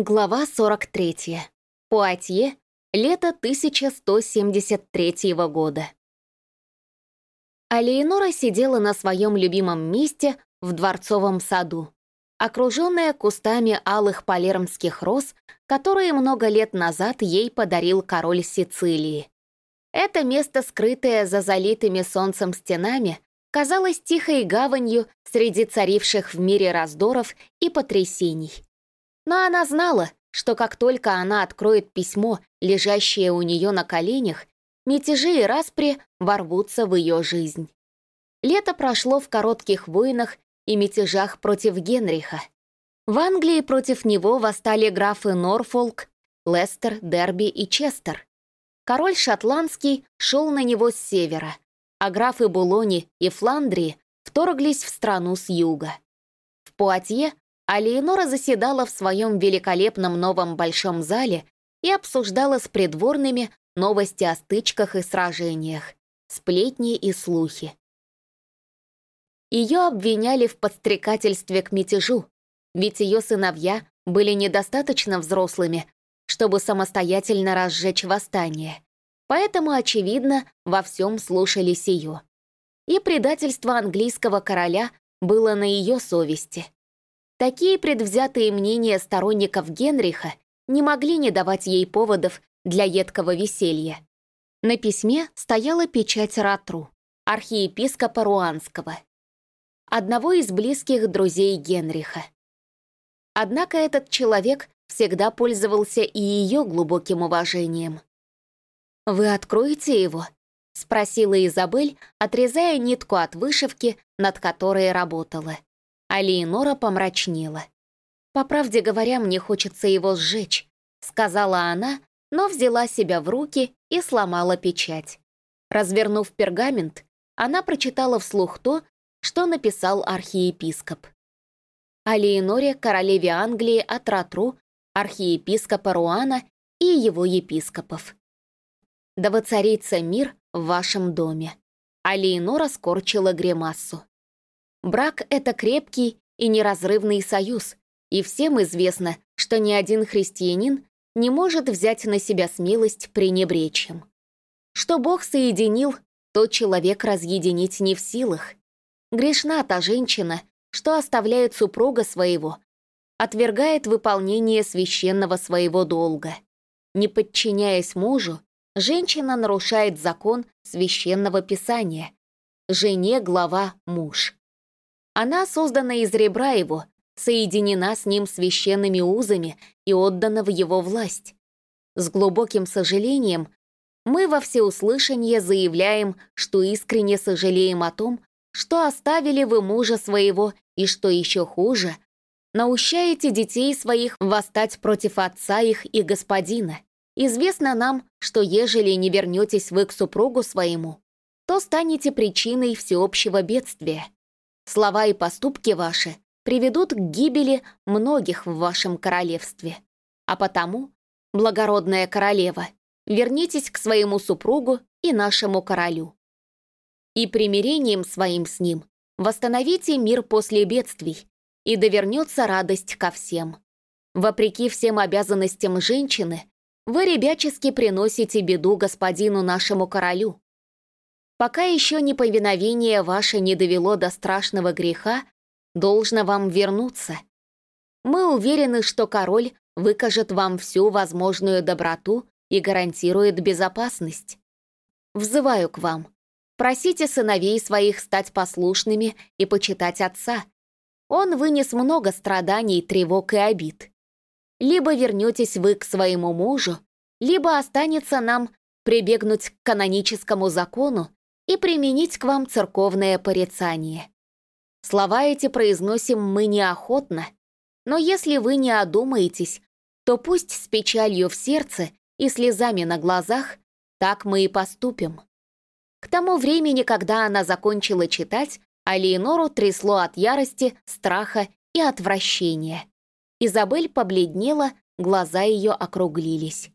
Глава 43. Пуатье. Лето 1173 года. Алиенора сидела на своем любимом месте в дворцовом саду, окруженная кустами алых палермских роз, которые много лет назад ей подарил король Сицилии. Это место, скрытое за залитыми солнцем стенами, казалось тихой гаванью среди царивших в мире раздоров и потрясений. Но она знала, что как только она откроет письмо, лежащее у нее на коленях, мятежи и распри ворвутся в ее жизнь. Лето прошло в коротких войнах и мятежах против Генриха. В Англии против него восстали графы Норфолк, Лестер, Дерби и Честер. Король шотландский шел на него с севера, а графы Булони и Фландрии вторглись в страну с юга. В Пуатье а Леонора заседала в своем великолепном новом большом зале и обсуждала с придворными новости о стычках и сражениях, сплетни и слухи. Ее обвиняли в подстрекательстве к мятежу, ведь ее сыновья были недостаточно взрослыми, чтобы самостоятельно разжечь восстание. Поэтому, очевидно, во всем слушались ее. И предательство английского короля было на ее совести. Такие предвзятые мнения сторонников Генриха не могли не давать ей поводов для едкого веселья. На письме стояла печать Ратру, архиепископа Руанского, одного из близких друзей Генриха. Однако этот человек всегда пользовался и ее глубоким уважением. «Вы откроете его?» — спросила Изабель, отрезая нитку от вышивки, над которой работала а Леонора помрачнела. «По правде говоря, мне хочется его сжечь», — сказала она, но взяла себя в руки и сломала печать. Развернув пергамент, она прочитала вслух то, что написал архиепископ. О Леоноре, королеве Англии от Ратру, архиепископа Руана и его епископов. «Да воцарится мир в вашем доме». А Леонора скорчила гримассу. Брак — это крепкий и неразрывный союз, и всем известно, что ни один христианин не может взять на себя смелость пренебречь им. Что Бог соединил, то человек разъединить не в силах. Грешна та женщина, что оставляет супруга своего, отвергает выполнение священного своего долга. Не подчиняясь мужу, женщина нарушает закон священного писания. Жене глава муж. Она создана из ребра его, соединена с ним священными узами и отдана в его власть. С глубоким сожалением мы во всеуслышание заявляем, что искренне сожалеем о том, что оставили вы мужа своего и, что еще хуже, наущаете детей своих восстать против отца их и господина. Известно нам, что ежели не вернетесь вы к супругу своему, то станете причиной всеобщего бедствия. Слова и поступки ваши приведут к гибели многих в вашем королевстве. А потому, благородная королева, вернитесь к своему супругу и нашему королю. И примирением своим с ним восстановите мир после бедствий, и довернется радость ко всем. Вопреки всем обязанностям женщины, вы ребячески приносите беду господину нашему королю, Пока еще неповиновение ваше не довело до страшного греха, должно вам вернуться. Мы уверены, что король выкажет вам всю возможную доброту и гарантирует безопасность. Взываю к вам. Просите сыновей своих стать послушными и почитать отца. Он вынес много страданий, тревог и обид. Либо вернетесь вы к своему мужу, либо останется нам прибегнуть к каноническому закону и применить к вам церковное порицание. Слова эти произносим мы неохотно, но если вы не одумаетесь, то пусть с печалью в сердце и слезами на глазах так мы и поступим. К тому времени, когда она закончила читать, Алиенору трясло от ярости, страха и отвращения. Изабель побледнела, глаза ее округлились.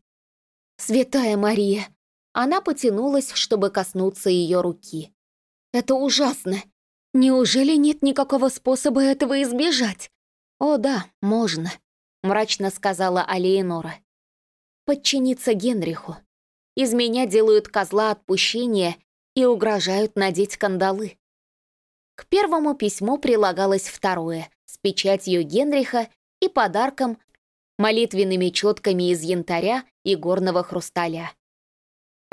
«Святая Мария, она потянулась, чтобы коснуться ее руки. «Это ужасно! Неужели нет никакого способа этого избежать?» «О да, можно. мрачно сказала Алиенора. «Подчиниться Генриху. Из меня делают козла отпущения и угрожают надеть кандалы». К первому письму прилагалось второе, с печатью Генриха и подарком молитвенными четками из янтаря и горного хрусталя.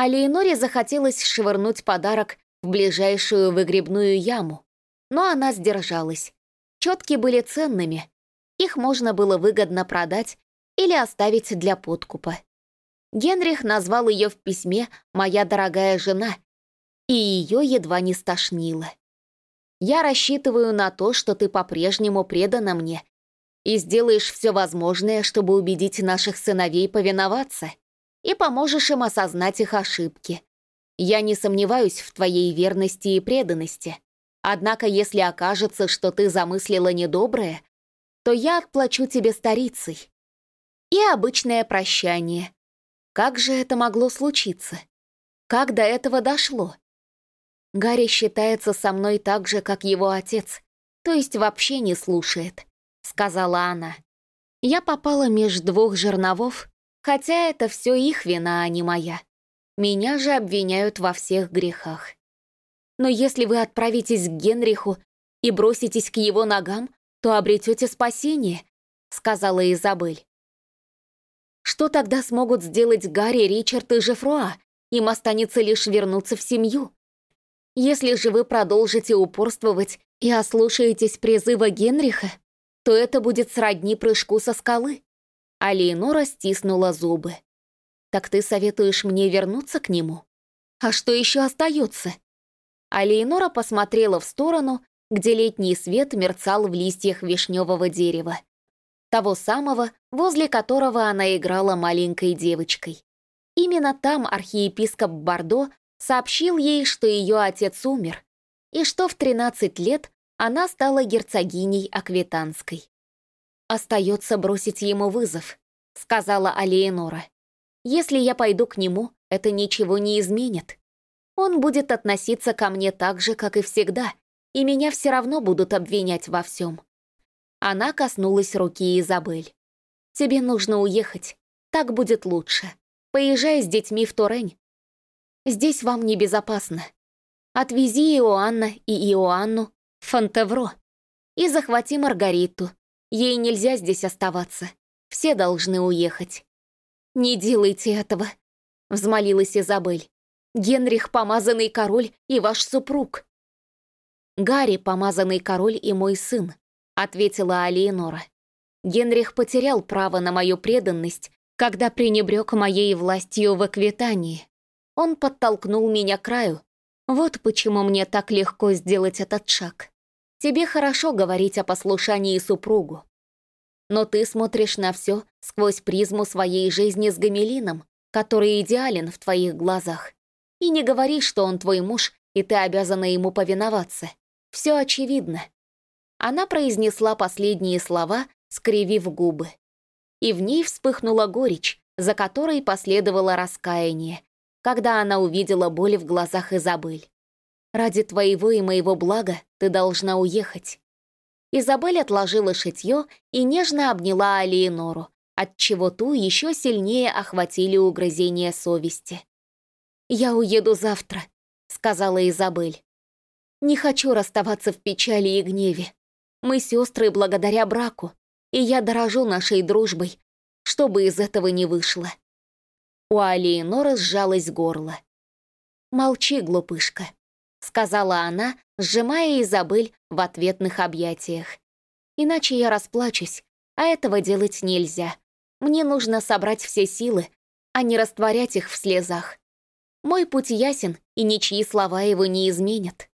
А Леоноре захотелось швырнуть подарок в ближайшую выгребную яму, но она сдержалась. Четки были ценными, их можно было выгодно продать или оставить для подкупа. Генрих назвал ее в письме «моя дорогая жена», и ее едва не стошнило. «Я рассчитываю на то, что ты по-прежнему предана мне и сделаешь все возможное, чтобы убедить наших сыновей повиноваться, и поможешь им осознать их ошибки. Я не сомневаюсь в твоей верности и преданности. Однако, если окажется, что ты замыслила недоброе, то я отплачу тебе старицей. И обычное прощание. Как же это могло случиться? Как до этого дошло? Гарри считается со мной так же, как его отец, то есть вообще не слушает. — сказала она. «Я попала между двух жерновов, хотя это все их вина, а не моя. Меня же обвиняют во всех грехах. Но если вы отправитесь к Генриху и броситесь к его ногам, то обретете спасение», — сказала Изабель. «Что тогда смогут сделать Гарри, Ричард и Жефруа? Им останется лишь вернуться в семью. Если же вы продолжите упорствовать и ослушаетесь призыва Генриха, то это будет сродни прыжку со скалы. А Леонора стиснула зубы. «Так ты советуешь мне вернуться к нему? А что еще остается?» А Леонора посмотрела в сторону, где летний свет мерцал в листьях вишневого дерева. Того самого, возле которого она играла маленькой девочкой. Именно там архиепископ Бордо сообщил ей, что ее отец умер, и что в 13 лет она стала герцогиней Аквитанской. «Остается бросить ему вызов», — сказала Алиенора. «Если я пойду к нему, это ничего не изменит. Он будет относиться ко мне так же, как и всегда, и меня все равно будут обвинять во всем». Она коснулась руки Изабель. «Тебе нужно уехать. Так будет лучше. Поезжай с детьми в Турень. Здесь вам небезопасно. Отвези Иоанна и Иоанну Фонтевро. И захвати Маргариту. Ей нельзя здесь оставаться. Все должны уехать. «Не делайте этого», — взмолилась Изабель. «Генрих — помазанный король и ваш супруг». «Гарри — помазанный король и мой сын», — ответила Алиенора. «Генрих потерял право на мою преданность, когда пренебрег моей властью в Эквитании. Он подтолкнул меня к краю. Вот почему мне так легко сделать этот шаг». Тебе хорошо говорить о послушании супругу. Но ты смотришь на все сквозь призму своей жизни с Гамелином, который идеален в твоих глазах. И не говори, что он твой муж, и ты обязана ему повиноваться. Все очевидно. Она произнесла последние слова, скривив губы. И в ней вспыхнула горечь, за которой последовало раскаяние, когда она увидела боль в глазах Изабель. Ради твоего и моего блага ты должна уехать». Изабель отложила шитье и нежно обняла Алиенору, отчего ту еще сильнее охватили угрызения совести. «Я уеду завтра», — сказала Изабель. «Не хочу расставаться в печали и гневе. Мы сестры благодаря браку, и я дорожу нашей дружбой, что бы из этого не вышло». У Алиеноры сжалось горло. «Молчи, глупышка», — сказала она, сжимая Изабель в ответных объятиях. «Иначе я расплачусь, а этого делать нельзя. Мне нужно собрать все силы, а не растворять их в слезах. Мой путь ясен, и ничьи слова его не изменят».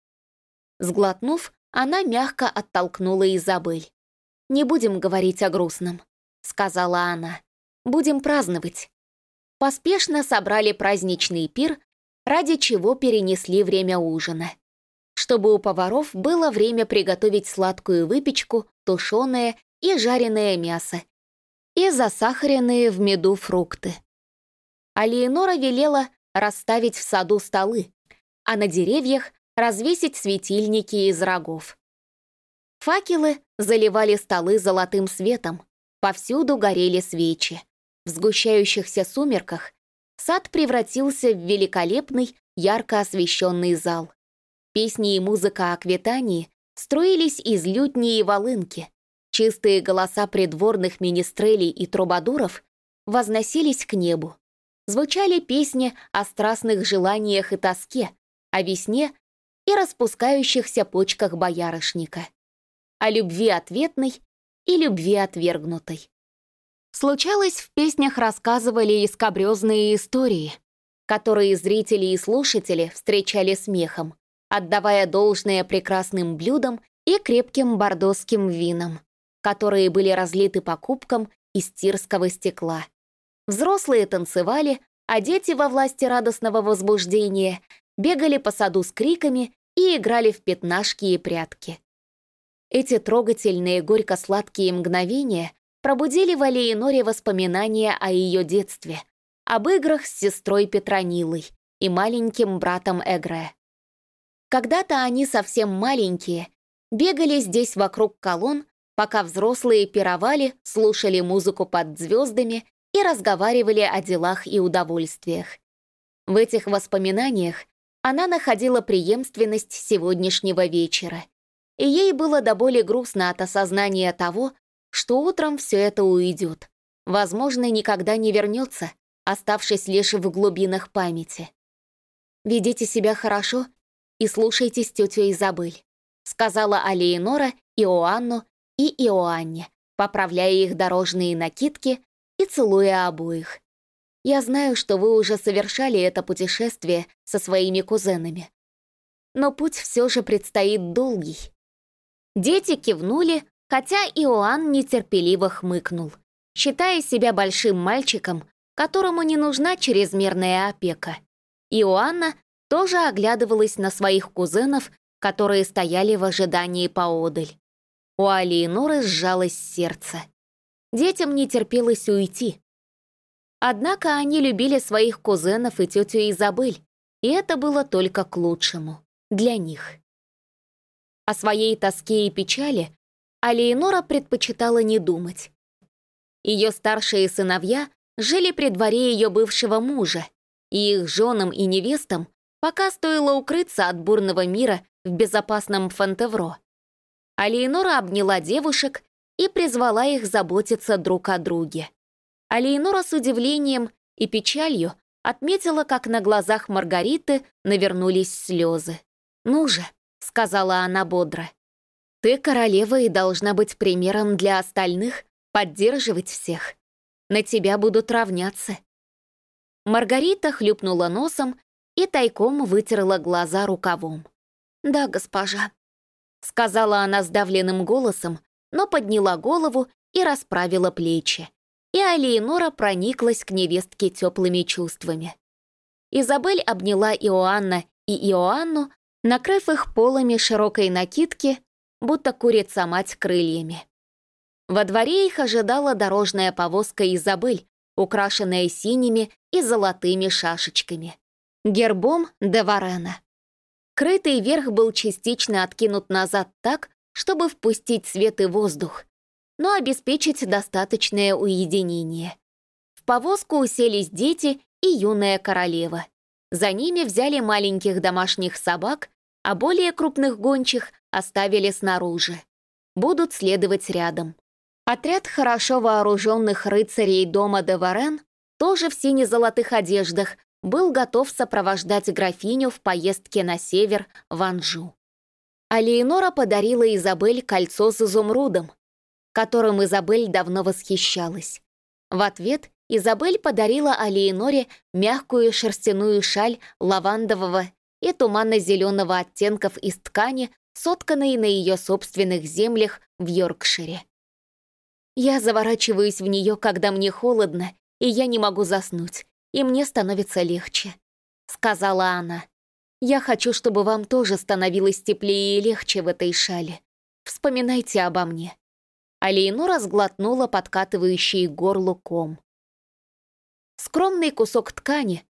Сглотнув, она мягко оттолкнула Изабель. «Не будем говорить о грустном», — сказала она. «Будем праздновать». Поспешно собрали праздничный пир ради чего перенесли время ужина. Чтобы у поваров было время приготовить сладкую выпечку, тушеное и жареное мясо и засахаренные в меду фрукты. А Леонора велела расставить в саду столы, а на деревьях развесить светильники из рогов. Факелы заливали столы золотым светом, Повсюду горели свечи. В сгущающихся сумерках сад превратился в великолепный, ярко освещенный зал. Песни и музыка о квитании струились из лютни и волынки. Чистые голоса придворных министрелей и трубадуров возносились к небу. Звучали песни о страстных желаниях и тоске, о весне и распускающихся почках боярышника, о любви ответной и любви отвергнутой. Случалось, в песнях рассказывали искобрезные истории, которые зрители и слушатели встречали смехом, отдавая должное прекрасным блюдам и крепким бордосским винам, которые были разлиты по кубкам из тирского стекла. Взрослые танцевали, а дети во власти радостного возбуждения бегали по саду с криками и играли в пятнашки и прятки. Эти трогательные горько-сладкие мгновения пробудили в Алиеноре воспоминания о ее детстве, об играх с сестрой Петронилой и маленьким братом Эгре. Когда-то они совсем маленькие, бегали здесь вокруг колонн, пока взрослые пировали, слушали музыку под звездами и разговаривали о делах и удовольствиях. В этих воспоминаниях она находила преемственность сегодняшнего вечера, и ей было до боли грустно от осознания того, что утром все это уйдет. Возможно, никогда не вернется, оставшись лишь в глубинах памяти. «Ведите себя хорошо и слушайтесь тетю Изабель», сказала Алиенора Иоанну и Иоанне, поправляя их дорожные накидки и целуя обоих. «Я знаю, что вы уже совершали это путешествие со своими кузенами. Но путь все же предстоит долгий». Дети кивнули, хотя Иоанн нетерпеливо хмыкнул, считая себя большим мальчиком, которому не нужна чрезмерная опека. Иоанна тоже оглядывалась на своих кузенов, которые стояли в ожидании поодаль. У Алиеноры сжалось сердце. Детям не терпелось уйти. Однако они любили своих кузенов и тетю Изабель, и это было только к лучшему. Для них. О своей тоске и печали а Леонора предпочитала не думать. Ее старшие сыновья жили при дворе ее бывшего мужа, и их женам и невестам пока стоило укрыться от бурного мира в безопасном Фонтевро. А Леонора обняла девушек и призвала их заботиться друг о друге. А Леонора с удивлением и печалью отметила, как на глазах Маргариты навернулись слезы. «Ну же», — сказала она бодро, ты королева и должна быть примером для остальных, поддерживать всех. На тебя будут равняться». Маргарита хлюпнула носом и тайком вытерла глаза рукавом. «Да, госпожа», — сказала она сдавленным голосом, но подняла голову и расправила плечи. И Алиенора прониклась к невестке теплыми чувствами. Изабель обняла Иоанна и Иоанну, накрыв их полами широкой накидки будто курица-мать крыльями. Во дворе их ожидала дорожная повозка Изабель, украшенная синими и золотыми шашечками. Гербом де Варена. Крытый верх был частично откинут назад так, чтобы впустить свет и воздух, но обеспечить достаточное уединение. В повозку уселись дети и юная королева. За ними взяли маленьких домашних собак, а более крупных гончих оставили снаружи. Будут следовать рядом. Отряд хорошо вооруженных рыцарей дома де Варен, тоже в сине-золотых одеждах, был готов сопровождать графиню в поездке на север, в Анжу. А Леонора подарила Изабель кольцо с изумрудом, которым Изабель давно восхищалась. В ответ Изабель подарила Алиеноре мягкую шерстяную шаль лавандового и туманно-зеленого оттенков из ткани сотканной на ее собственных землях в Йоркшире. Я заворачиваюсь в нее, когда мне холодно, и я не могу заснуть, и мне становится легче», — сказала она. «Я хочу, чтобы вам тоже становилось теплее и легче в этой шале. Вспоминайте обо мне». А Лейнура сглотнула подкатывающий горлу ком. Скромный кусок ткани,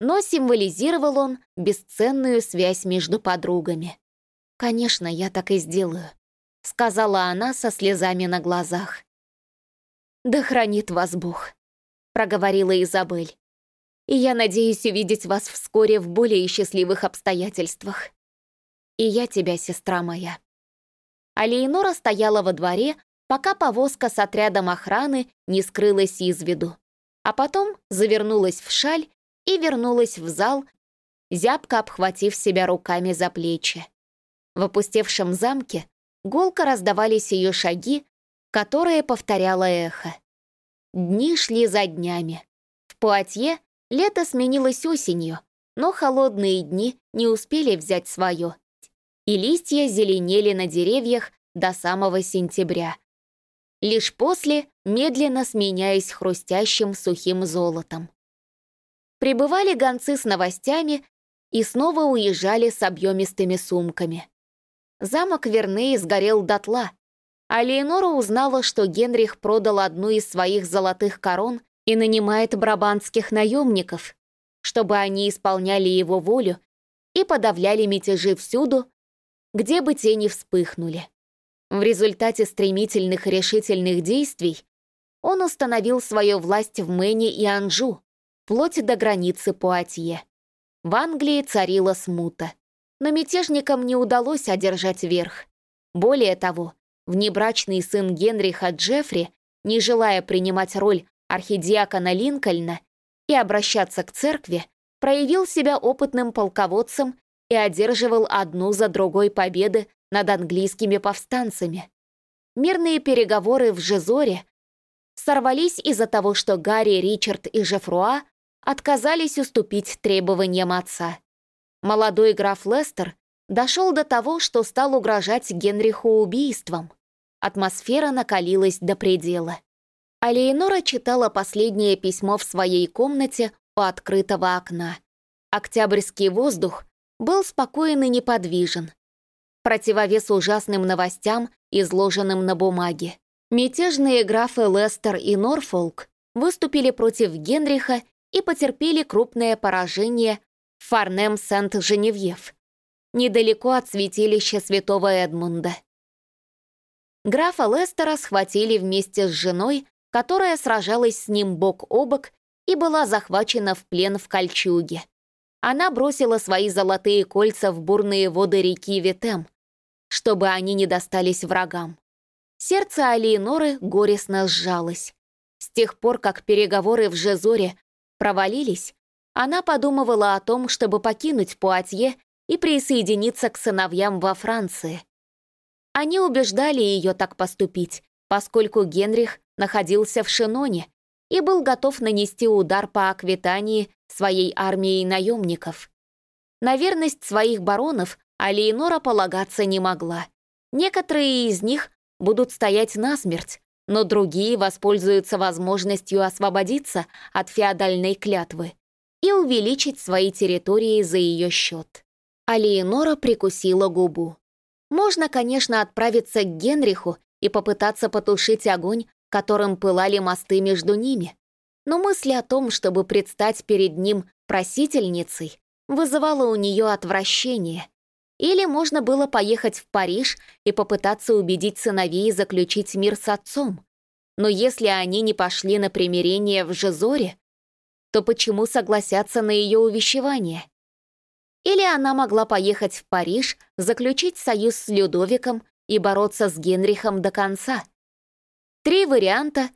но символизировал он бесценную связь между подругами. «Конечно, я так и сделаю», — сказала она со слезами на глазах. «Да хранит вас Бог», — проговорила Изабель. «И я надеюсь увидеть вас вскоре в более счастливых обстоятельствах. И я тебя, сестра моя». А Леонора стояла во дворе, пока повозка с отрядом охраны не скрылась из виду, а потом завернулась в шаль и вернулась в зал, зябко обхватив себя руками за плечи. В опустевшем замке гулко раздавались ее шаги, которые повторяло эхо. Дни шли за днями. В Пуатье лето сменилось осенью, но холодные дни не успели взять свое, и листья зеленели на деревьях до самого сентября. Лишь после, медленно сменяясь хрустящим сухим золотом. Прибывали гонцы с новостями и снова уезжали с объемистыми сумками. Замок Верней сгорел дотла, а Леонора узнала, что Генрих продал одну из своих золотых корон и нанимает брабантских наемников, чтобы они исполняли его волю и подавляли мятежи всюду, где бы те ни вспыхнули. В результате стремительных решительных действий он установил свою власть в Мэне и Анжу, вплоть до границы Пуатье. В Англии царила смута, но мятежникам не удалось одержать верх. Более того, Внебрачный сын Генриха Джеффри, не желая принимать роль архидиакона Линкольна и обращаться к церкви, проявил себя опытным полководцем и одерживал одну за другой победы над английскими повстанцами. Мирные переговоры в Жизоре сорвались из-за того, что Гарри, Ричард и Жефруа отказались уступить требованиям отца. Молодой граф Лестер дошел до того, что стал угрожать Генриху убийством. Атмосфера накалилась до предела. А Леонора читала последнее письмо в своей комнате у открытого окна. Октябрьский воздух был спокоен и неподвижен. Противовес ужасным новостям, изложенным на бумаге. Мятежные графы Лестер и Норфолк выступили против Генриха и потерпели крупное поражение в Фарнем-Сент-Женевьев, недалеко от святилища святого Эдмунда. Графа Лестера схватили вместе с женой, которая сражалась с ним бок о бок и была захвачена в плен в кольчуге. Она бросила свои золотые кольца в бурные воды реки Витем, чтобы они не достались врагам. Сердце Алиеноры горестно сжалось. С тех пор, как переговоры в Жезоре провалились, она подумывала о том, чтобы покинуть Пуатье и присоединиться к сыновьям во Франции. Они убеждали ее так поступить, поскольку Генрих находился в Шиноне и был готов нанести удар по Аквитании своей армией наемников. На верность своих баронов Алиенора полагаться не могла. Некоторые из них будут стоять насмерть, но другие воспользуются возможностью освободиться от феодальной клятвы и увеличить свои территории за ее счет. Алиенора прикусила губу. Можно, конечно, отправиться к Генриху и попытаться потушить огонь, которым пылали мосты между ними. Но мысль о том, чтобы предстать перед ним просительницей, вызывала у нее отвращение. Или можно было поехать в Париж и попытаться убедить сыновей заключить мир с отцом. Но если они не пошли на примирение в Жизоре, то почему согласятся на ее увещевание? Или она могла поехать в Париж, заключить союз с Людовиком и бороться с Генрихом до конца. Три варианта,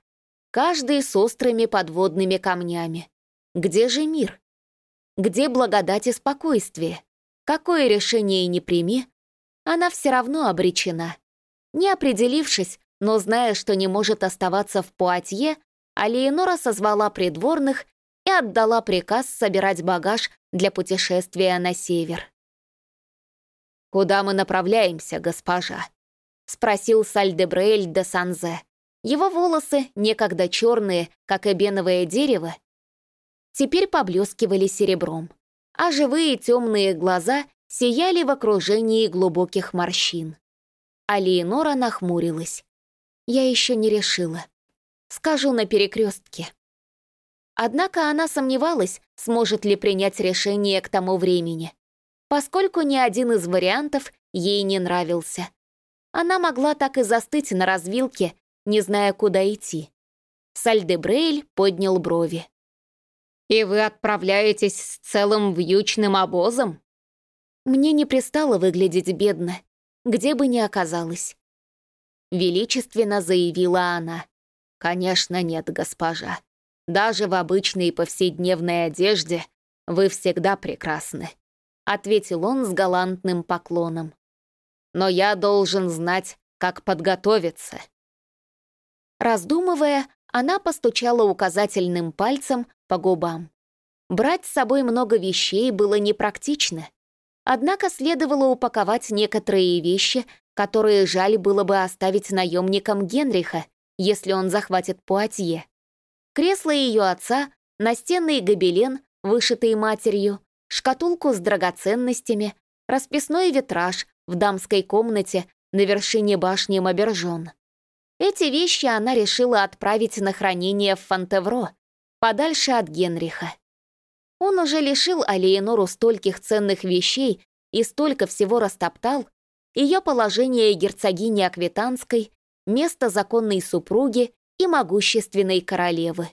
каждый с острыми подводными камнями. Где же мир? Где благодать и спокойствие? Какое решение не прими, она все равно обречена. Не определившись, но зная, что не может оставаться в Пуатье, Алиенора созвала придворных отдала приказ собирать багаж для путешествия на север. «Куда мы направляемся, госпожа?» — спросил Сальдебрейль де Санзе. Его волосы, некогда черные, как эбеновое дерево, теперь поблескивали серебром, а живые темные глаза сияли в окружении глубоких морщин. А Леонора нахмурилась. «Я еще не решила. Скажу на перекрестке». Однако она сомневалась, сможет ли принять решение к тому времени, поскольку ни один из вариантов ей не нравился. Она могла так и застыть на развилке, не зная, куда идти. Сальдебрейль поднял брови. «И вы отправляетесь с целым вьючным обозом?» Мне не пристало выглядеть бедно, где бы ни оказалась. Величественно заявила она. «Конечно нет, госпожа. Даже в обычной повседневной одежде вы всегда прекрасны», ответил он с галантным поклоном. «Но я должен знать, как подготовиться». Раздумывая, она постучала указательным пальцем по губам. Брать с собой много вещей было непрактично. Однако следовало упаковать некоторые вещи, которые жаль было бы оставить наемникам Генриха, если он захватит Пуатье. Кресло ее отца, настенный гобелен, вышитый матерью, шкатулку с драгоценностями, расписной витраж в дамской комнате на вершине башни Мабержон. Эти вещи она решила отправить на хранение в Фонтевро, подальше от Генриха. Он уже лишил Алиенору стольких ценных вещей и столько всего растоптал, ее положение герцогини Аквитанской, место законной супруги и могущественной королевы.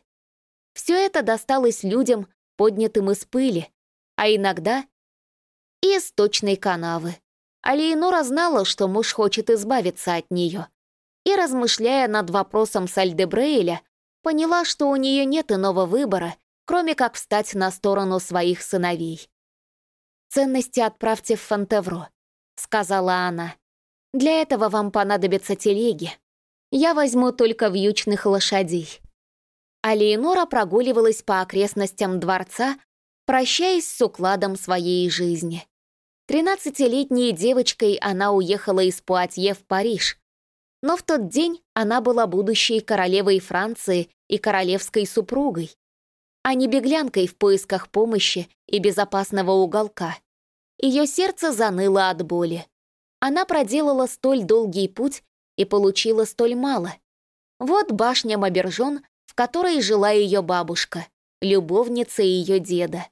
Все это досталось людям, поднятым из пыли, а иногда и из точной канавы. Алиенора знала, что муж хочет избавиться от нее, и, размышляя над вопросом Сальдебрейля, поняла, что у нее нет иного выбора, кроме как встать на сторону своих сыновей. «Ценности отправьте в Фонтевро», — сказала она. «Для этого вам понадобятся телеги. Я возьму только вьючных лошадей». А Леонора прогуливалась по окрестностям дворца, прощаясь с укладом своей жизни. Тринадцатилетней девочкой она уехала из Пуатье в Париж. Но в тот день она была будущей королевой Франции и королевской супругой, а не беглянкой в поисках помощи и безопасного уголка. Ее сердце заныло от боли. Она проделала столь долгий путь и получила столь мало. Вот башня Мабержон, в которой жила ее бабушка, любовница ее деда.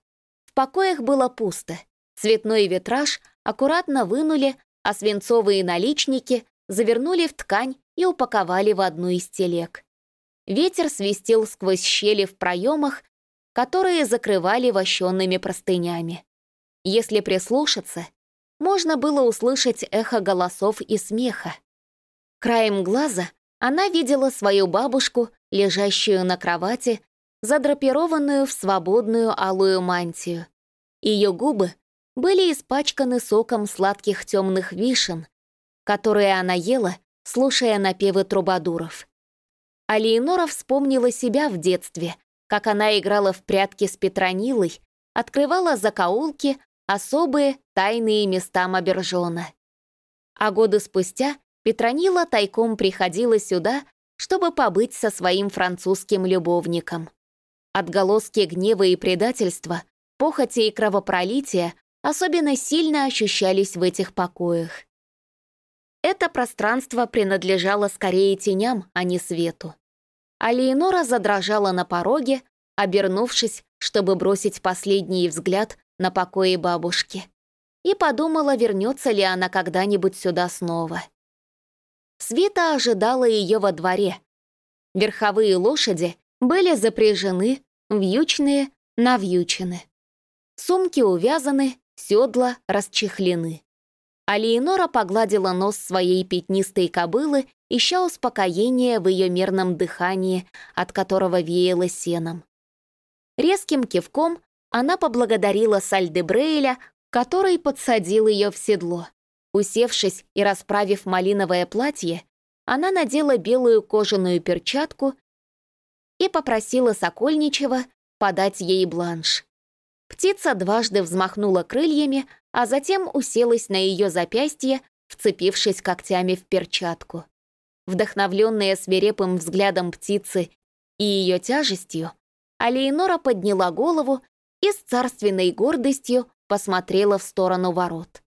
В покоях было пусто. Цветной витраж аккуратно вынули, а свинцовые наличники завернули в ткань и упаковали в одну из телег. Ветер свистел сквозь щели в проемах, которые закрывали вощенными простынями. Если прислушаться, можно было услышать эхо голосов и смеха. Краем глаза она видела свою бабушку, лежащую на кровати, задрапированную в свободную алую мантию. Ее губы были испачканы соком сладких темных вишен, которые она ела, слушая напевы трубадуров. А Леонора вспомнила себя в детстве, как она играла в прятки с Петронилой, открывала закоулки, особые тайные места Мабержона. А годы спустя Петронила тайком приходила сюда, чтобы побыть со своим французским любовником. Отголоски гнева и предательства, похоти и кровопролития особенно сильно ощущались в этих покоях. Это пространство принадлежало скорее теням, а не свету. А Леонора задрожала на пороге, обернувшись, чтобы бросить последний взгляд на покое бабушки, и подумала, вернется ли она когда-нибудь сюда снова. Света ожидала ее во дворе. Верховые лошади были запряжены, вьючные, навьючены. Сумки увязаны, седла расчехлены. А Леонора погладила нос своей пятнистой кобылы, ища успокоения в ее мерном дыхании, от которого веяло сеном. Резким кивком она поблагодарила Сальдебрейля, который подсадил ее в седло. Усевшись и расправив малиновое платье, она надела белую кожаную перчатку и попросила Сокольничева подать ей бланш. Птица дважды взмахнула крыльями, а затем уселась на ее запястье, вцепившись когтями в перчатку. Вдохновленная свирепым взглядом птицы и ее тяжестью, Алиенора подняла голову и с царственной гордостью посмотрела в сторону ворот.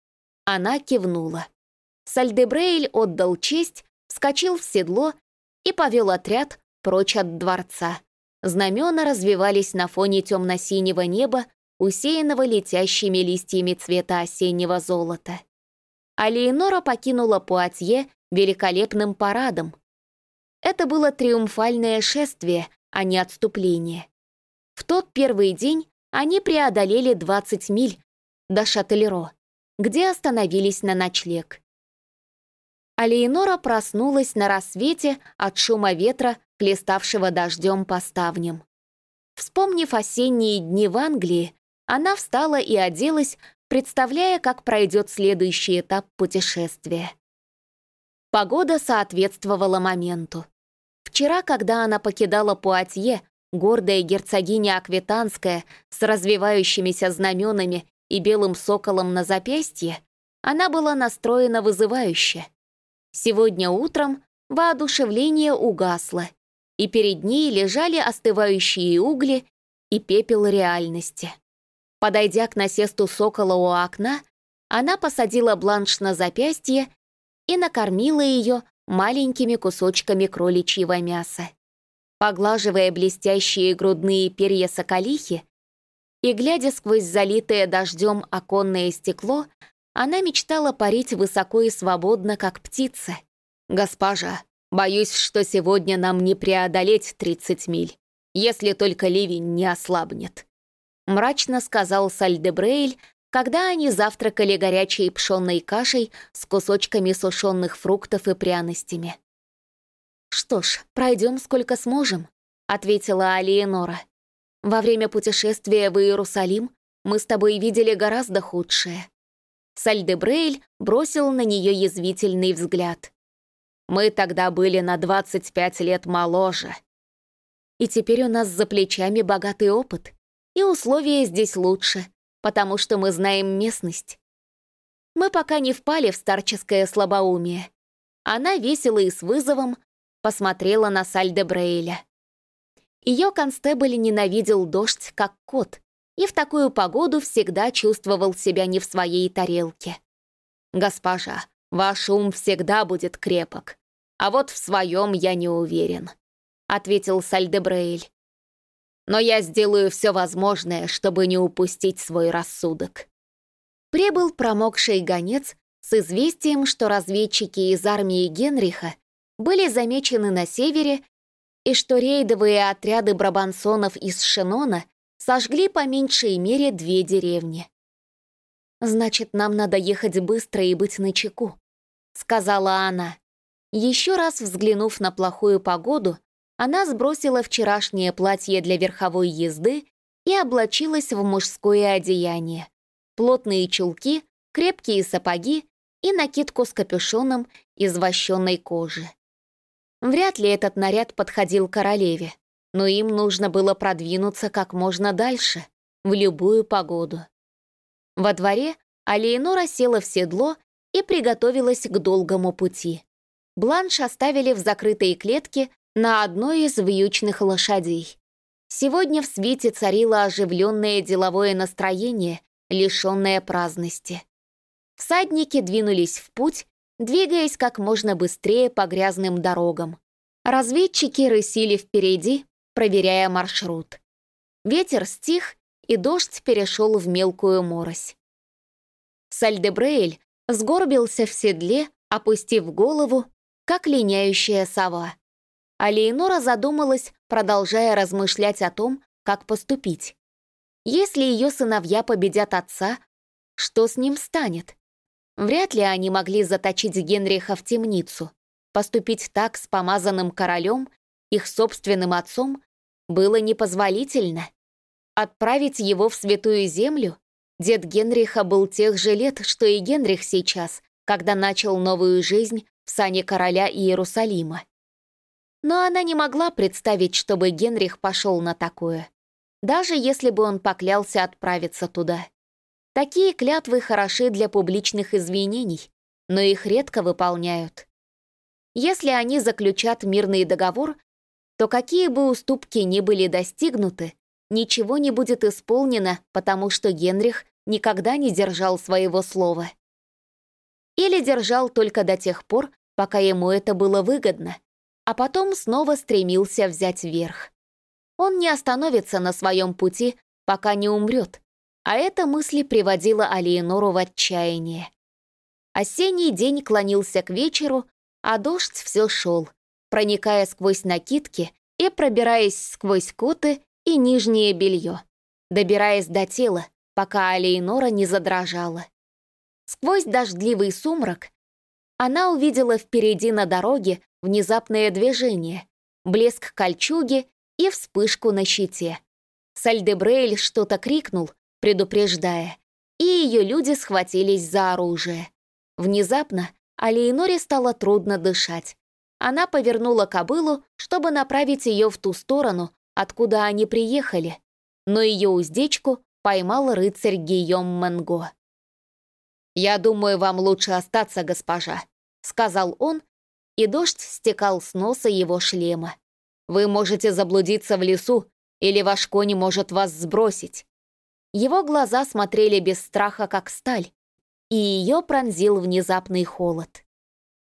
Она кивнула. Сальдебрейль отдал честь, вскочил в седло и повел отряд прочь от дворца. Знамена развивались на фоне темно-синего неба, усеянного летящими листьями цвета осеннего золота. А покинула Пуатье великолепным парадом. Это было триумфальное шествие, а не отступление. В тот первый день они преодолели 20 миль до Шателеро, где остановились на ночлег. Алиенора проснулась на рассвете от шума ветра, хлеставшего дождем по ставням. Вспомнив осенние дни в Англии, она встала и оделась, представляя, как пройдет следующий этап путешествия. Погода соответствовала моменту. Вчера, когда она покидала Пуатье, гордая герцогиня Аквитанская с развивающимися знаменами и белым соколом на запястье, она была настроена вызывающе. Сегодня утром воодушевление угасло, и перед ней лежали остывающие угли и пепел реальности. Подойдя к насесту сокола у окна, она посадила бланш на запястье и накормила ее маленькими кусочками кроличьего мяса. Поглаживая блестящие грудные перья соколихи и глядя сквозь залитое дождем оконное стекло, она мечтала парить высоко и свободно, как птица. «Госпожа, боюсь, что сегодня нам не преодолеть 30 миль, если только ливень не ослабнет», мрачно сказал Сальдебрейль, когда они завтракали горячей пшенной кашей с кусочками сушеных фруктов и пряностями. «Что ж, пройдем сколько сможем», — ответила Алиенора. «Во время путешествия в Иерусалим мы с тобой видели гораздо худшее». Сальдебрейль бросил на нее язвительный взгляд. «Мы тогда были на 25 лет моложе. И теперь у нас за плечами богатый опыт, и условия здесь лучше, потому что мы знаем местность. Мы пока не впали в старческое слабоумие. Она весело и с вызовом посмотрела на Сальде Брейля. Ее констебль ненавидел дождь, как кот, и в такую погоду всегда чувствовал себя не в своей тарелке. «Госпожа, ваш ум всегда будет крепок, а вот в своем я не уверен», — ответил Сальдебрейль но я сделаю все возможное, чтобы не упустить свой рассудок». Прибыл промокший гонец с известием, что разведчики из армии Генриха были замечены на севере и что рейдовые отряды брабансонов из Шенона сожгли по меньшей мере две деревни. «Значит, нам надо ехать быстро и быть начеку», — сказала она. Еще раз взглянув на плохую погоду, она сбросила вчерашнее платье для верховой езды и облачилась в мужское одеяние. Плотные чулки, крепкие сапоги и накидку с капюшоном из вощенной кожи. Вряд ли этот наряд подходил королеве, но им нужно было продвинуться как можно дальше, в любую погоду. Во дворе Алиенора села в седло и приготовилась к долгому пути. Бланш оставили в закрытой клетке на одной из вьючных лошадей. Сегодня в свете царило оживленное деловое настроение, лишенное праздности. Всадники двинулись в путь, двигаясь как можно быстрее по грязным дорогам. Разведчики рысили впереди, проверяя маршрут. Ветер стих, и дождь перешел в мелкую морось. Сальдебрейль сгорбился в седле, опустив голову, как линяющая сова. А Лейнора задумалась, продолжая размышлять о том, как поступить. Если ее сыновья победят отца, что с ним станет? Вряд ли они могли заточить Генриха в темницу. Поступить так с помазанным королем, их собственным отцом, было непозволительно. Отправить его в святую землю? Дед Генриха был тех же лет, что и Генрих сейчас, когда начал новую жизнь в сане короля Иерусалима. Но она не могла представить, чтобы Генрих пошел на такое, даже если бы он поклялся отправиться туда. Такие клятвы хороши для публичных извинений, но их редко выполняют. Если они заключат мирный договор, то какие бы уступки ни были достигнуты, ничего не будет исполнено, потому что Генрих никогда не держал своего слова. Или держал только до тех пор, пока ему это было выгодно, а потом снова стремился взять верх. Он не остановится на своем пути, пока не умрет, а эта мысль приводила Алиенору в отчаяние. Осенний день клонился к вечеру, а дождь все шел, проникая сквозь накидки и пробираясь сквозь коты и нижнее белье, добираясь до тела, пока Алейнора не задрожала. Сквозь дождливый сумрак она увидела впереди на дороге внезапное движение, блеск кольчуги и вспышку на щите. Сальдебрейль что-то крикнул, предупреждая, и ее люди схватились за оружие. Внезапно Алиеноре стало трудно дышать. Она повернула кобылу, чтобы направить ее в ту сторону, откуда они приехали, но ее уздечку поймал рыцарь Гийом Менго. «Я думаю, вам лучше остаться, госпожа», — сказал он, и дождь стекал с носа его шлема. «Вы можете заблудиться в лесу, или ваш конь может вас сбросить». Его глаза смотрели без страха, как сталь, и ее пронзил внезапный холод.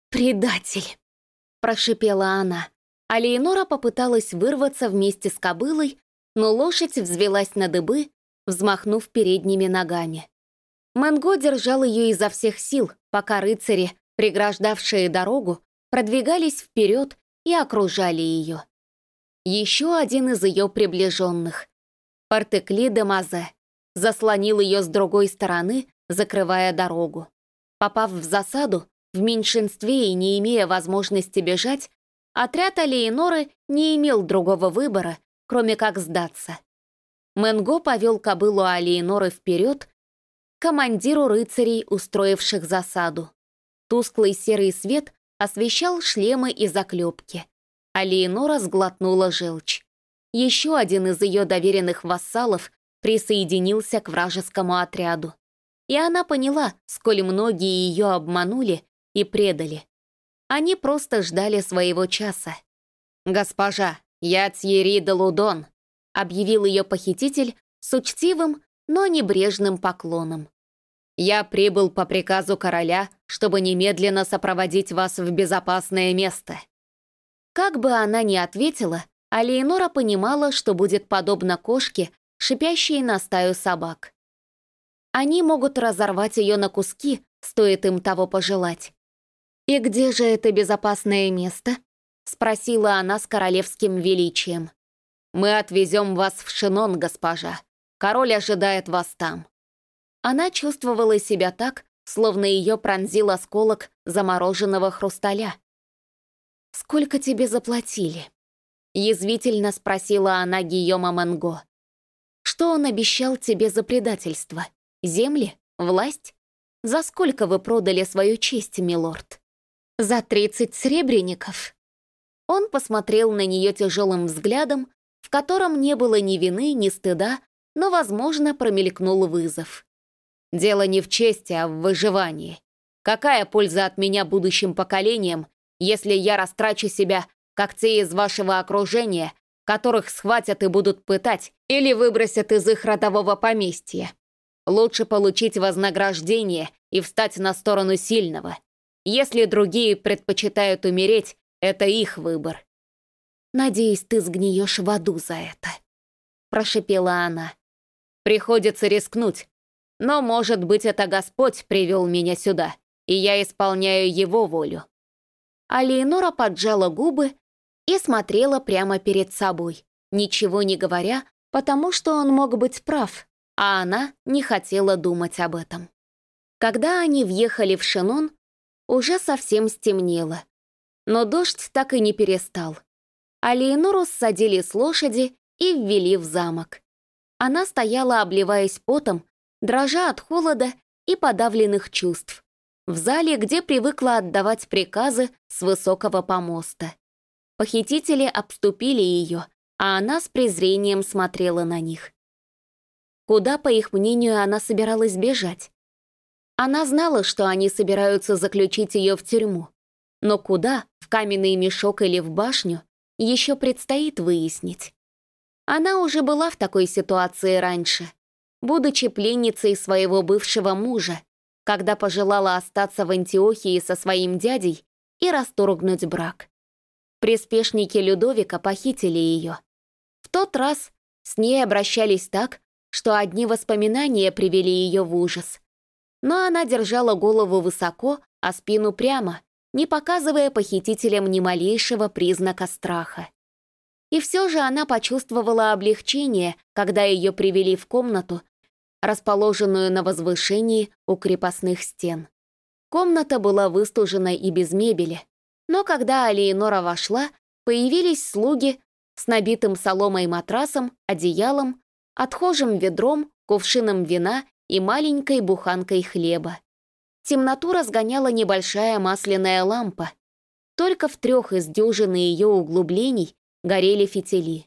«Предатель!» — прошипела она. А Леонора попыталась вырваться вместе с кобылой, но лошадь взвелась на дыбы, взмахнув передними ногами. Манго держал ее изо всех сил, пока рыцари, преграждавшие дорогу, продвигались вперед и окружали ее. Еще один из ее приближенных, Партекли де Мазе, заслонил ее с другой стороны, закрывая дорогу. Попав в засаду, в меньшинстве и не имея возможности бежать, отряд Алиеноры не имел другого выбора, кроме как сдаться. Менго повел кобылу Алиеноры вперед, командиру рыцарей, устроивших засаду. Тусклый серый свет освещал шлемы и заклепки. Алиенора сглотнула желчь. Еще один из ее доверенных вассалов присоединился к вражескому отряду. И она поняла, сколь многие ее обманули и предали. Они просто ждали своего часа. «Госпожа, я Тьерри де Лудон», — объявил ее похититель с учтивым, но небрежным поклоном. Я прибыл по приказу короля, чтобы немедленно сопроводить вас в безопасное место». Как бы она ни ответила, Алиенора понимала, что будет подобно кошке, шипящей на стаю собак. Они могут разорвать ее на куски, стоит им того пожелать. «И где же это безопасное место?» — спросила она с королевским величием. «Мы отвезем вас в Шинон, госпожа. Король ожидает вас там». Она чувствовала себя так, словно ее пронзил осколок замороженного хрусталя. «Сколько тебе заплатили?» Язвительно спросила она Гийома Манго. «Что он обещал тебе за предательство? Земли? Власть? За сколько вы продали свою честь, милорд?» «За тридцать сребреников». Он посмотрел на нее тяжелым взглядом, в котором не было ни вины, ни стыда, но, возможно, промелькнул вызов. Дело не в чести, а в выживании. Какая польза от меня будущим поколениям, если я растрачу себя, как те из вашего окружения, которых схватят и будут пытать или выбросят из их родового поместья? Лучше получить вознаграждение и встать на сторону сильного. Если другие предпочитают умереть, это их выбор. «Надеюсь, ты сгниешь в аду за это», — прошепела она. «Приходится рискнуть, но, может быть, это Господь привел меня сюда, и я исполняю Его волю». А Леонора поджала губы и смотрела прямо перед собой, ничего не говоря, потому что он мог быть прав, а она не хотела думать об этом. Когда они въехали в Шенон, уже совсем стемнело. Но дождь так и не перестал. А Леонору ссадили с лошади и ввели в замок. Она стояла, обливаясь потом, дрожа от холода и подавленных чувств, в зале, где привыкла отдавать приказы с высокого помоста. Похитители обступили ее, а она с презрением смотрела на них. Куда, по их мнению, она собиралась бежать? Она знала, что они собираются заключить ее в тюрьму. Но куда, в каменный мешок или в башню, еще предстоит выяснить. Она уже была в такой ситуации раньше — будучи пленницей своего бывшего мужа, когда пожелала остаться в Антиохии со своим дядей и расторгнуть брак. Приспешники Людовика похитили ее. В тот раз с ней обращались так, что одни воспоминания привели ее в ужас. Но она держала голову высоко, а спину прямо, не показывая похитителям ни малейшего признака страха. И все же она почувствовала облегчение, когда ее привели в комнату, расположенную на возвышении у крепостных стен. Комната была выстужена и без мебели, но когда Алиенора вошла, появились слуги с набитым соломой матрасом, одеялом, отхожим ведром, кувшином вина и маленькой буханкой хлеба. Темноту разгоняла небольшая масляная лампа. Только в трех из дюжины ее углублений горели фитили.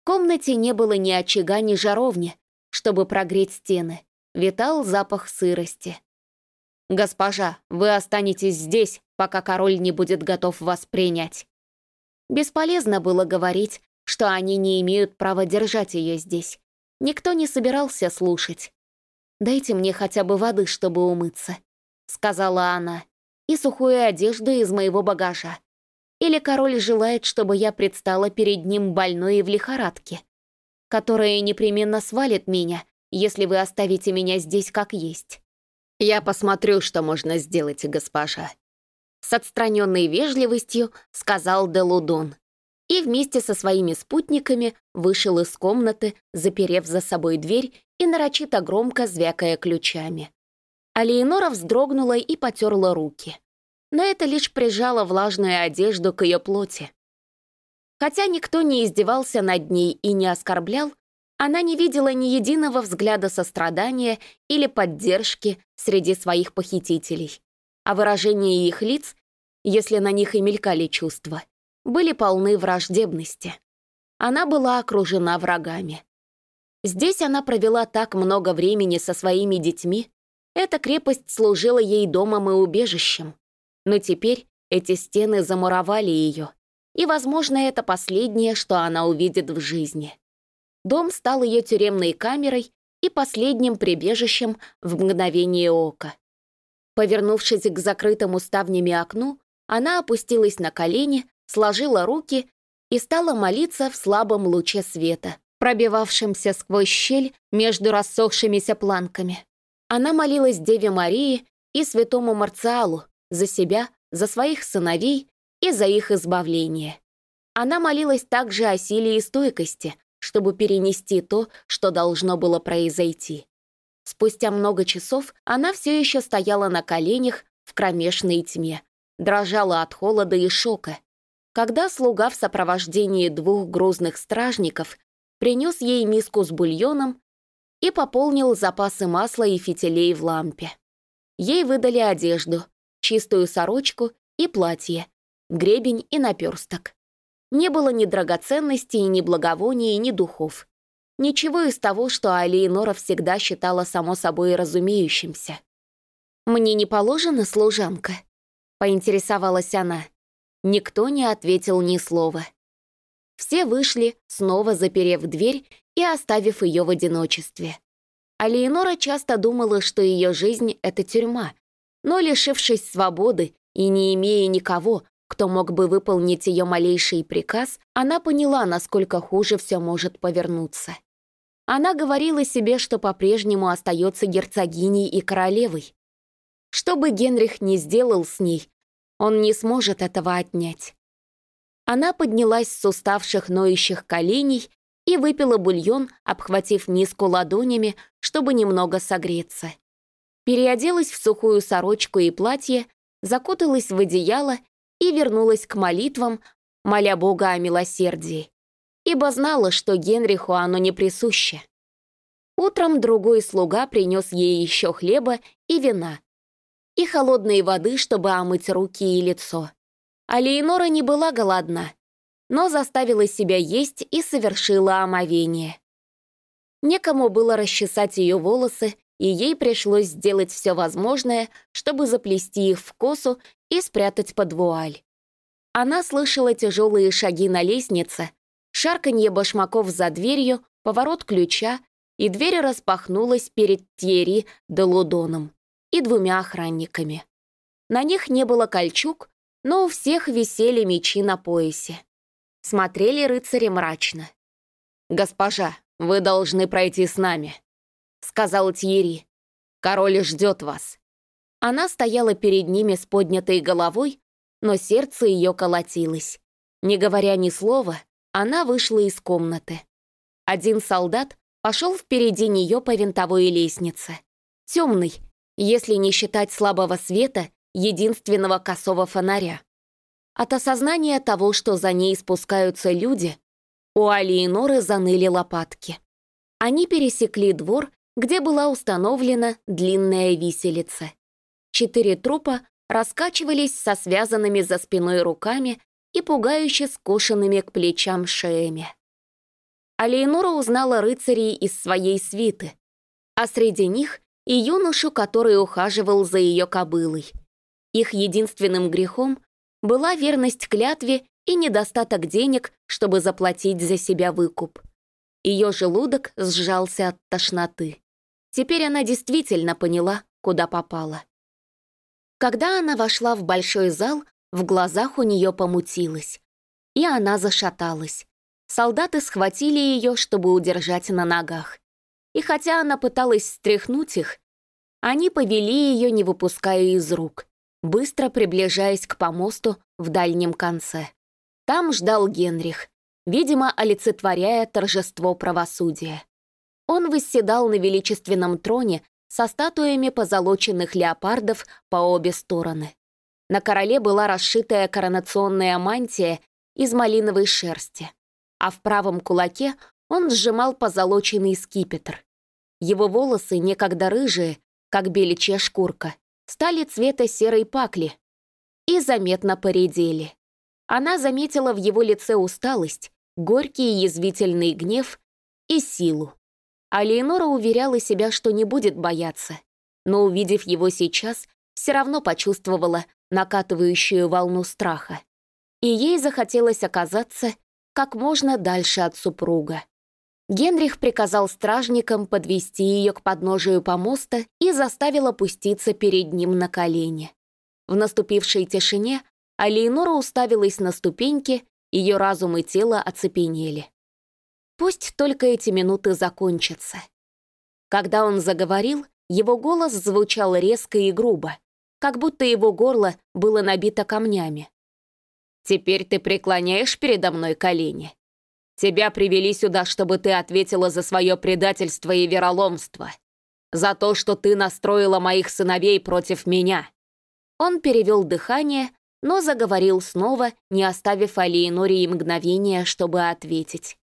В комнате не было ни очага, ни жаровни, чтобы прогреть стены. Витал запах сырости. «Госпожа, вы останетесь здесь, пока король не будет готов вас принять». Бесполезно было говорить, что они не имеют права держать ее здесь. Никто не собирался слушать. «Дайте мне хотя бы воды, чтобы умыться», — сказала она, «и сухую одежду из моего багажа. Или король желает, чтобы я предстала перед ним больной и в лихорадке, которая непременно свалит меня, если вы оставите меня здесь как есть». «Я посмотрю, что можно сделать, госпожа», с отстраненной вежливостью сказал Делудон и вместе со своими спутниками вышел из комнаты, заперев за собой дверь и нарочито громко звякая ключами. Алиенора вздрогнула и потерла руки. Но это лишь прижало влажную одежду к ее плоти. Хотя никто не издевался над ней и не оскорблял, она не видела ни единого взгляда сострадания или поддержки среди своих похитителей а выражения их лиц, если на них и мелькали чувства, были полны враждебности. Она была окружена врагами. Здесь она провела так много времени со своими детьми, эта крепость служила ей домом и убежищем. Но теперь эти стены замуровали ее, и, возможно, это последнее, что она увидит в жизни. Дом стал ее тюремной камерой и последним прибежищем в мгновение ока. Повернувшись к закрытому ставнями окну, она опустилась на колени, сложила руки и стала молиться в слабом луче света, пробивавшемся сквозь щель между рассохшимися планками. Она молилась Деве Марии и святому Марциалу за себя, за своих сыновей и за их избавление. Она молилась также о силе и стойкости, чтобы перенести то, что должно было произойти. Спустя много часов она все еще стояла на коленях в кромешной тьме, дрожала от холода и шока. Когда слуга в сопровождении двух грузных стражников принес ей миску с бульоном и пополнил запасы масла и фитилей в лампе. Ей выдали одежду, чистую сорочку и платье, гребень и наперсток. Не было ни драгоценностей, ни благовоний, ни духов. Ничего из того, что Алиенора всегда считала само собой разумеющимся. «Мне не положена служанка?» — поинтересовалась она. Никто не ответил ни слова. Все вышли, снова заперев дверь и оставив ее в одиночестве. Алиенора часто думала, что ее жизнь — это тюрьма, но, лишившись свободы и не имея никого, кто мог бы выполнить ее малейший приказ, она поняла, насколько хуже все может повернуться. Она говорила себе, что по-прежнему остается герцогиней и королевой. Что бы Генрих ни сделал с ней, он не сможет этого отнять. Она поднялась с уставших ноющих коленей и выпила бульон, обхватив миску ладонями, чтобы немного согреться. Переоделась в сухую сорочку и платье, закуталась в одеяло и вернулась к молитвам, моля Бога о милосердии ибо знала, что Генриху оно не присуще. Утром другой слуга принес ей еще хлеба и вина, и холодной воды, чтобы омыть руки и лицо. А Лейнора не была голодна, но заставила себя есть и совершила омовение. Некому было расчесать ее волосы, и ей пришлось сделать все возможное, чтобы заплести их в косу и спрятать под вуаль. Она слышала тяжелые шаги на лестнице, шарканье башмаков за дверью, поворот ключа, и дверь распахнулась перед Тьерри де Лудоном и двумя охранниками. На них не было кольчуг, но у всех висели мечи на поясе. Смотрели рыцари мрачно. «Госпожа, вы должны пройти с нами», — сказал Тьерри. «Король ждет вас». Она стояла перед ними с поднятой головой, но сердце ее колотилось. Не говоря ни слова, она вышла из комнаты. Один солдат пошел впереди нее по винтовой лестнице. Темный, если не считать слабого света, единственного косого фонаря. От осознания того, что за ней спускаются люди, у Алиеноры заныли лопатки. Они пересекли двор, где была установлена длинная виселица. Четыре трупа раскачивались со связанными за спиной руками и пугающе скошенными к плечам шеями. Алейнора узнала рыцарей из своей свиты, а среди них и юношу, который ухаживал за ее кобылой. Их единственным грехом была верность клятве и недостаток денег, чтобы заплатить за себя выкуп. Ее желудок сжался от тошноты. Теперь она действительно поняла, куда попала. Когда она вошла в большой зал, в глазах у нее помутилось. И она зашаталась. Солдаты схватили ее, чтобы удержать на ногах. И хотя она пыталась стряхнуть их, они повели ее, не выпуская из рук, быстро приближаясь к помосту в дальнем конце. Там ждал Генрих, видимо, олицетворяя торжество правосудия. Он восседал на величественном троне со статуями позолоченных леопардов по обе стороны. На короле была расшитая коронационная мантия из малиновой шерсти, а в правом кулаке он сжимал позолоченный скипетр. Его волосы, некогда рыжие, как беличья шкурка, стали цвета серой пакли и заметно поредели. Она заметила в его лице усталость, горький и язвительный гнев и силу. А Леонора уверяла себя, что не будет бояться, но, увидев его сейчас, все равно почувствовала накатывающую волну страха. И ей захотелось оказаться как можно дальше от супруга. Генрих приказал стражникам подвести ее к подножию помоста и заставил опуститься перед ним на колени. В наступившей тишине Алиенора уставилась на ступеньки, ее разум и тело оцепенели. Пусть только эти минуты закончатся. Когда он заговорил, его голос звучал резко и грубо, как будто его горло было набито камнями. «Теперь ты преклоняешь передо мной колени? Тебя привели сюда, чтобы ты ответила за свое предательство и вероломство, за то, что ты настроила моих сыновей против меня». Он перевел дыхание, но заговорил снова, не оставив Алиеноре и мгновения, чтобы ответить.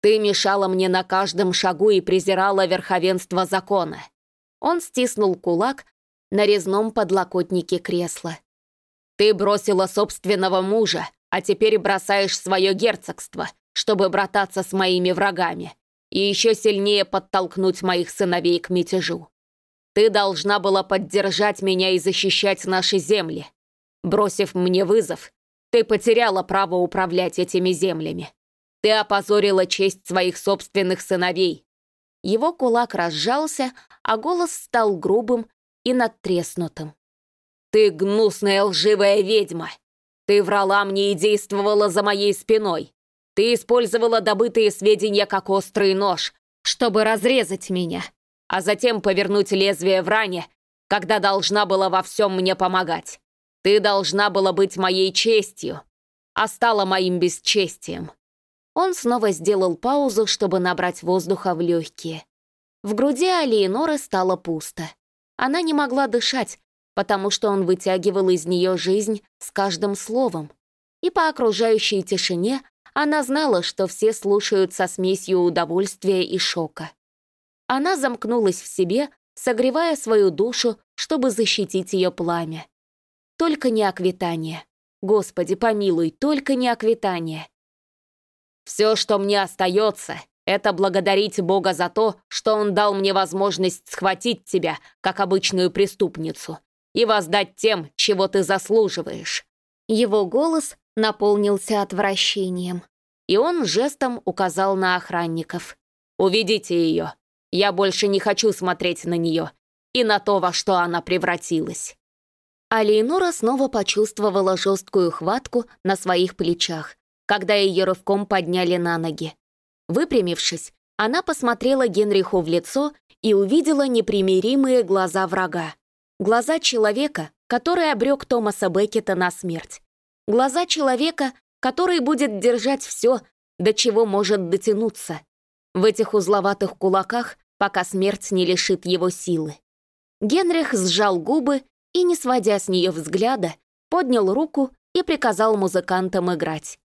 Ты мешала мне на каждом шагу и презирала верховенство закона». Он стиснул кулак на резном подлокотнике кресла. «Ты бросила собственного мужа, а теперь бросаешь свое герцогство, чтобы брататься с моими врагами и еще сильнее подтолкнуть моих сыновей к мятежу. Ты должна была поддержать меня и защищать наши земли. Бросив мне вызов, ты потеряла право управлять этими землями. Ты опозорила честь своих собственных сыновей». Его кулак разжался, а голос стал грубым и надтреснутым. «Ты гнусная лживая ведьма! Ты врала мне и действовала за моей спиной! Ты использовала добытые сведения как острый нож, чтобы разрезать меня, а затем повернуть лезвие в ране, когда должна была во всем мне помогать. Ты должна была быть моей честью, а стала моим бесчестием. Он снова сделал паузу, чтобы набрать воздуха в легкие. В груди Алиеноры стало пусто. Она не могла дышать, потому что он вытягивал из нее жизнь с каждым словом. И по окружающей тишине она знала, что все слушают со смесью удовольствия и шока. Она замкнулась в себе, согревая свою душу, чтобы защитить ее пламя. Только не оквитание. Господи, помилуй, только не оквитание. Все, что мне остается, это благодарить Бога за то, что Он дал мне возможность схватить тебя, как обычную преступницу, и воздать тем, чего ты заслуживаешь». Его голос наполнился отвращением, и он жестом указал на охранников. «Уведите ее. Я больше не хочу смотреть на нее и на то, во что она превратилась». А снова почувствовала жесткую хватку на своих плечах когда ее рывком подняли на ноги. Выпрямившись, она посмотрела Генриху в лицо и увидела непримиримые глаза врага. Глаза человека, который обрек Томаса Беккета на смерть. Глаза человека, который будет держать все, до чего может дотянуться. В этих узловатых кулаках, пока смерть не лишит его силы. Генрих сжал губы и, не сводя с нее взгляда, поднял руку и приказал музыкантам играть.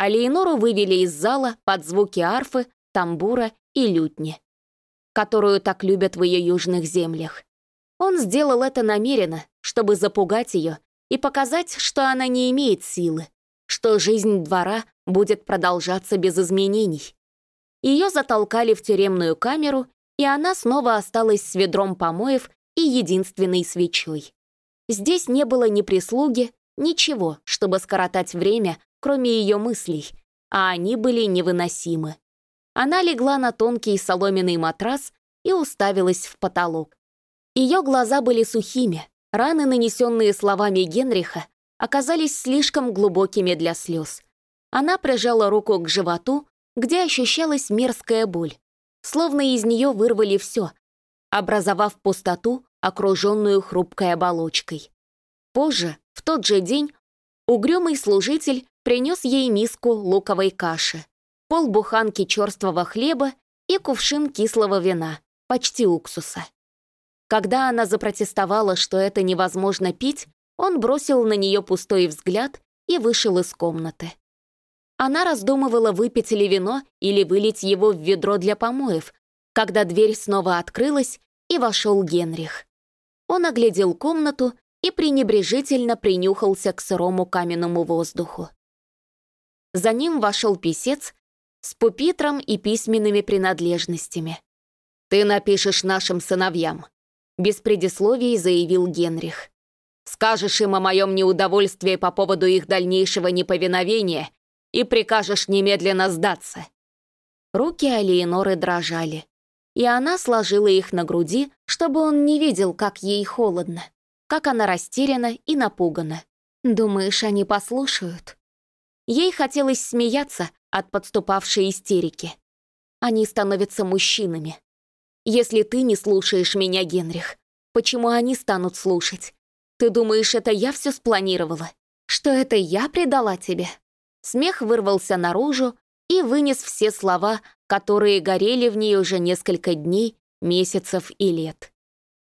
А Леонору вывели из зала под звуки арфы, тамбура и лютни, которую так любят в ее южных землях. Он сделал это намеренно, чтобы запугать ее и показать, что она не имеет силы, что жизнь двора будет продолжаться без изменений. Ее затолкали в тюремную камеру, и она снова осталась с ведром помоев и единственной свечой. Здесь не было ни прислуги, ничего, чтобы скоротать время, кроме ее мыслей, а они были невыносимы. Она легла на тонкий соломенный матрас и уставилась в потолок. Ее глаза были сухими, раны, нанесенные словами Генриха, оказались слишком глубокими для слез. Она прижала руку к животу, где ощущалась мерзкая боль, словно из нее вырвали все, образовав пустоту, окруженную хрупкой оболочкой. Позже, в тот же день, угрюмый служитель принес ей миску луковой каши, полбуханки черствого хлеба и кувшин кислого вина, почти уксуса. Когда она запротестовала, что это невозможно пить, он бросил на нее пустой взгляд и вышел из комнаты. Она раздумывала, выпить ли вино или вылить его в ведро для помоев, когда дверь снова открылась, и вошел Генрих. Он оглядел комнату и пренебрежительно принюхался к сырому каменному воздуху. За ним вошел писец с пупитром и письменными принадлежностями. «Ты напишешь нашим сыновьям», — без предисловий заявил Генрих. «Скажешь им о моем неудовольствии по поводу их дальнейшего неповиновения и прикажешь немедленно сдаться». Руки Алиеноры дрожали, и она сложила их на груди, чтобы он не видел, как ей холодно, как она растеряна и напугана. «Думаешь, они послушают?» Ей хотелось смеяться от подступавшей истерики. Они становятся мужчинами. Если ты не слушаешь меня, Генрих, почему они станут слушать? Ты думаешь, это я все спланировала? Что это я предала тебе? Смех вырвался наружу и вынес все слова, которые горели в ней уже несколько дней, месяцев и лет.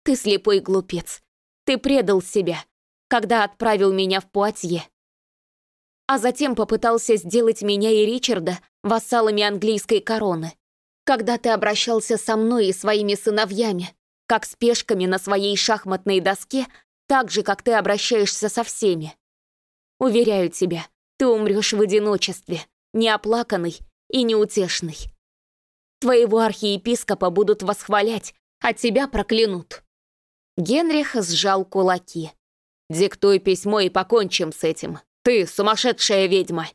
Ты слепой глупец. Ты предал себя, когда отправил меня в Пуатье. А затем попытался сделать меня и Ричарда вассалами английской короны. Когда ты обращался со мной и своими сыновьями, как с пешками на своей шахматной доске, так же, как ты обращаешься со всеми. Уверяю тебя, ты умрешь в одиночестве, неоплаканный и неутешный. Твоего архиепископа будут восхвалять, а тебя проклянут». Генрих сжал кулаки. «Диктуй письмо и покончим с этим. Ты сумасшедшая ведьма!»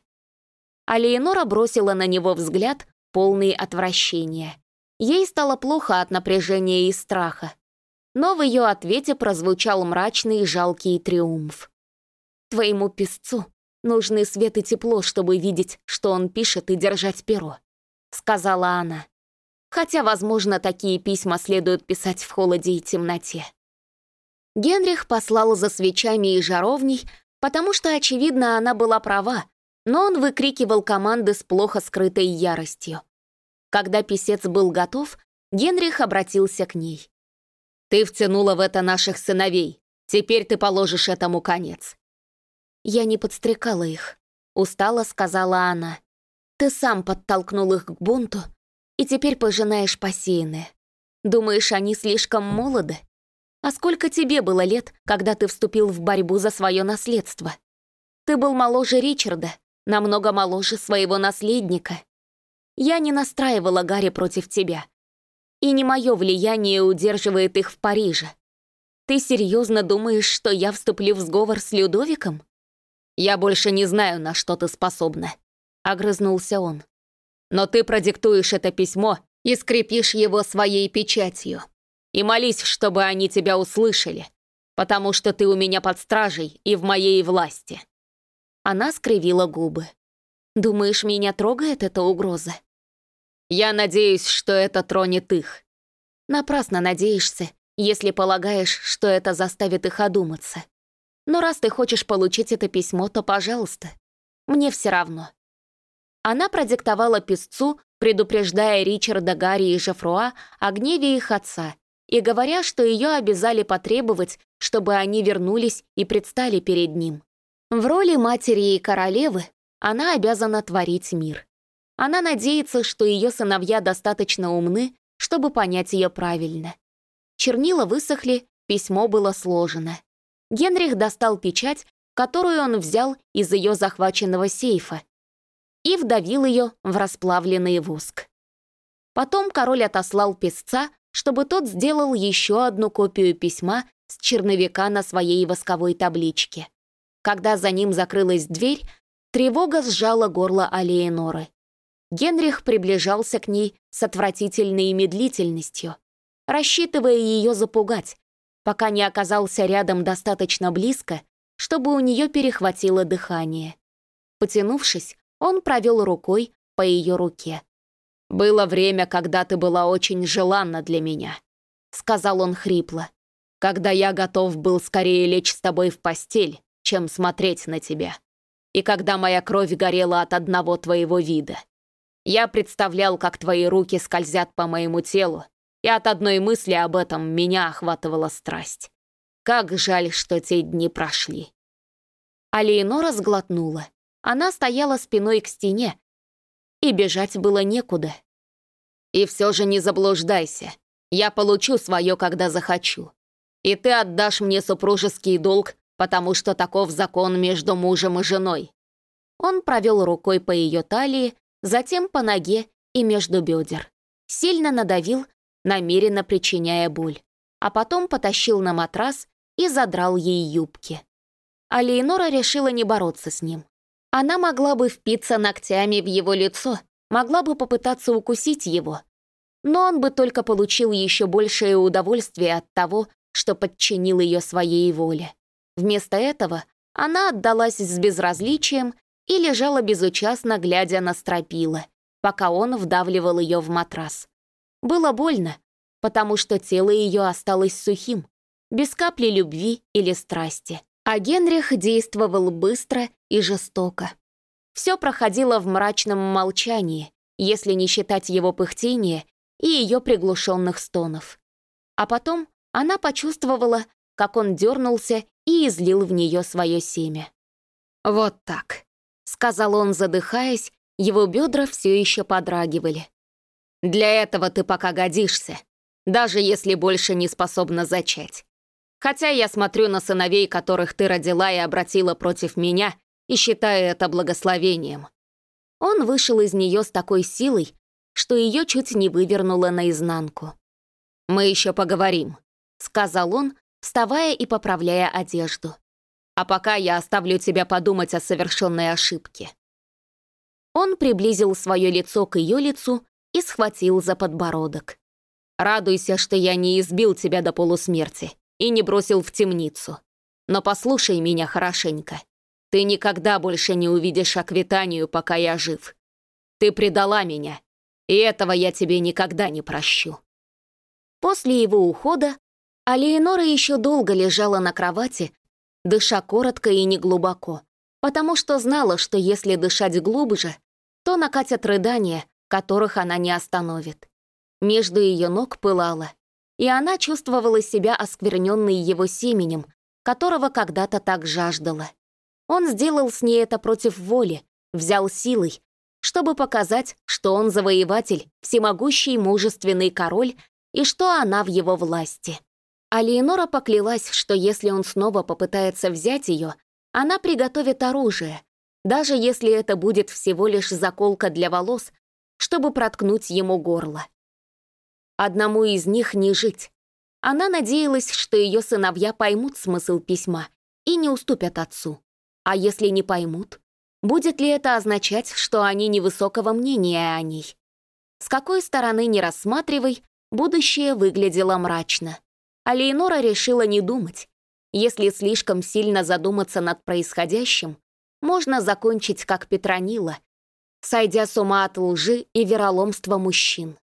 А бросила на него взгляд, полный отвращения. Ей стало плохо от напряжения и страха. Но в ее ответе прозвучал мрачный и жалкий триумф. «Твоему песцу нужны свет и тепло, чтобы видеть, что он пишет и держать перо», — сказала она. Хотя, возможно, такие письма следует писать в холоде и темноте. Генрих послал за свечами и жаровней, потому что, очевидно, она была права, но он выкрикивал команды с плохо скрытой яростью. Когда писец был готов, Генрих обратился к ней. «Ты втянула в это наших сыновей. Теперь ты положишь этому конец». «Я не подстрекала их», — устало сказала она. «Ты сам подтолкнул их к бунту, и теперь пожинаешь посеянное. Думаешь, они слишком молоды? А сколько тебе было лет, когда ты вступил в борьбу за свое наследство? Ты был моложе Ричарда, намного моложе своего наследника. Я не настраивала Гарри против тебя. И не мое влияние удерживает их в Париже. Ты серьезно думаешь, что я вступлю в сговор с Людовиком? Я больше не знаю, на что ты способна, огрызнулся он. Но ты продиктуешь это письмо и скрепишь его своей печатью. И молись, чтобы они тебя услышали, потому что ты у меня под стражей и в моей власти. Она скривила губы. «Думаешь, меня трогает эта угроза?» «Я надеюсь, что это тронет их». «Напрасно надеешься, если полагаешь, что это заставит их одуматься. Но раз ты хочешь получить это письмо, то пожалуйста. Мне все равно». Она продиктовала писцу, предупреждая Ричарда, Гарри и Жефруа о гневе их отца и говоря, что ее обязали потребовать, чтобы они вернулись и предстали перед ним. В роли матери и королевы она обязана творить мир. Она надеется, что ее сыновья достаточно умны, чтобы понять ее правильно. Чернила высохли, письмо было сложено. Генрих достал печать, которую он взял из ее захваченного сейфа, и вдавил ее в расплавленный воск. Потом король отослал песца, чтобы тот сделал еще одну копию письма с черновика на своей восковой табличке. Когда за ним закрылась дверь, тревога сжала горло Алиеноры. Генрих приближался к ней с отвратительной медлительностью, рассчитывая ее запугать, пока не оказался рядом достаточно близко, чтобы у нее перехватило дыхание. Потянувшись, он провел рукой по ее руке. «Было время, когда ты была очень желанна для меня», — сказал он хрипло. «Когда я готов был скорее лечь с тобой в постель, чем смотреть на тебя. И когда моя кровь горела от одного твоего вида. Я представлял, как твои руки скользят по моему телу, и от одной мысли об этом меня охватывала страсть. Как жаль, что те дни прошли». А Леонора сглотнула. Она стояла спиной к стене, и бежать было некуда. «И все же не заблуждайся. Я получу свое, когда захочу. И ты отдашь мне супружеский долг, потому что таков закон между мужем и женой». Он провел рукой по ее талии, затем по ноге и между бедер. Сильно надавил, намеренно причиняя боль, а потом потащил на матрас и задрал ей юбки. А Лейнора решила не бороться с ним. Она могла бы впиться ногтями в его лицо, могла бы попытаться укусить его, но он бы только получил еще большее удовольствие от того, что подчинил ее своей воле. Вместо этого она отдалась с безразличием и лежала безучастно, глядя на стропила, пока он вдавливал ее в матрас. Было больно, потому что тело ее осталось сухим, без капли любви или страсти. А Генрих действовал быстро и жестоко. Все проходило в мрачном молчании, если не считать его пыхтения и ее приглушенных стонов. А потом она почувствовала, как он дернулся и излил в нее свое семя. «Вот так», — сказал он, задыхаясь, его бедра все еще подрагивали. «Для этого ты пока годишься, даже если больше не способна зачать. Хотя я смотрю на сыновей, которых ты родила и обратила против меня, и считаю это благословением». Он вышел из нее с такой силой, что ее чуть не вывернуло наизнанку. «Мы еще поговорим», — сказал он, вставая и поправляя одежду. «А пока я оставлю тебя подумать о совершенной ошибке». Он приблизил свое лицо к ее лицу и схватил за подбородок. «Радуйся, что я не избил тебя до полусмерти и не бросил в темницу. Но послушай меня хорошенько. Ты никогда больше не увидишь Аквитанию, пока я жив. Ты предала меня, и этого я тебе никогда не прощу». После его ухода Алиенора еще долго лежала на кровати, дыша коротко и неглубоко, потому что знала, что если дышать глубже, то накатят рыдания, которых она не остановит. Между ее ног пылало, и она чувствовала себя оскверненной его семенем, которого когда-то так жаждала. Он сделал с ней это против воли, взял силой, чтобы показать, что он завоеватель, всемогущий мужественный король и что она в его власти. А Леонора поклялась, что если он снова попытается взять ее, она приготовит оружие, даже если это будет всего лишь заколка для волос, чтобы проткнуть ему горло. Одному из них не жить. Она надеялась, что ее сыновья поймут смысл письма и не уступят отцу. А если не поймут, Будет ли это означать, что они невысокого мнения о ней? С какой стороны не рассматривай, будущее выглядело мрачно. А Лейнора решила не думать. Если слишком сильно задуматься над происходящим, можно закончить как Петронила, сойдя с ума от лжи и вероломства мужчин.